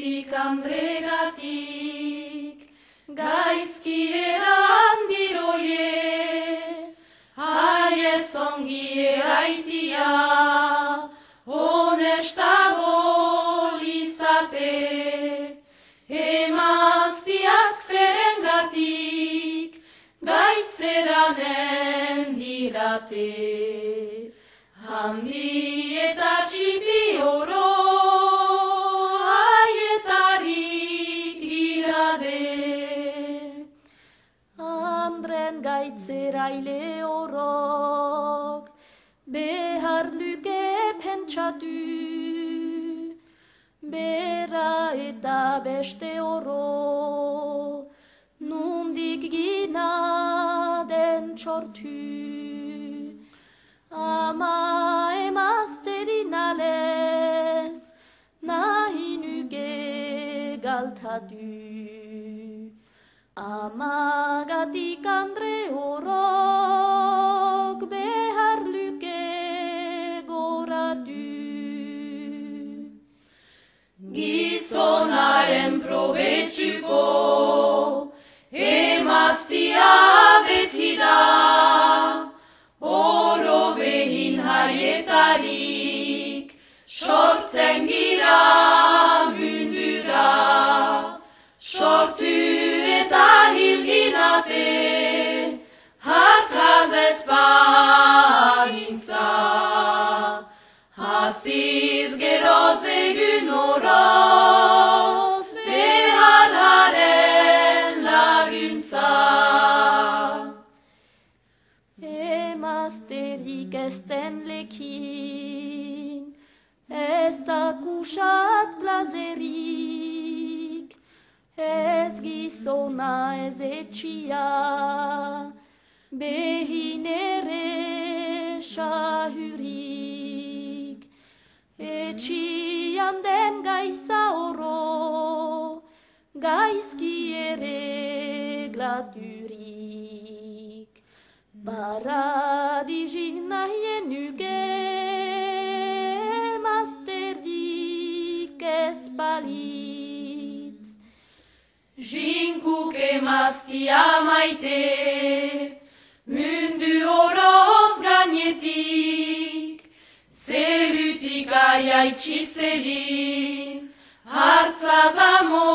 zelutik andregatik, gaizki eran diroie, haiez ongi eraitia, honestago lizate, emaztiak zerengatik, gaitzeranen dirate. Handi Andren gaitzeraile orok, behar luke pentsatu, bera eta beste oro, nundik gina den txortu. Ama emazte dinalez, nahi nuke galtatu. Amagatik andre horok behar luke goratu. Hilginate, harkaz espagintza. Hasiz geroz egun oroz, behararen laguntza. Emazterik ezten lekin, ez da plazerik, gizona ez etxia, behin ere sahurik. Etxian den gaiza oro, gaizki ere glaturik. Paradizin nahien nuke, mazterdik ez balitz. Jinkuk emaztia maite, mundu oroz gainetik, zelutik aiaitsi zeli, hartza zamoraturik,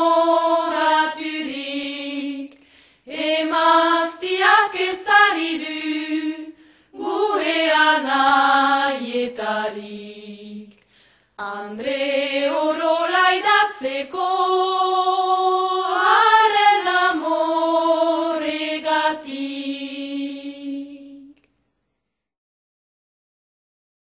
emaztiak ezari du, gure anaietarik. Andre oro laidatzeko, Party.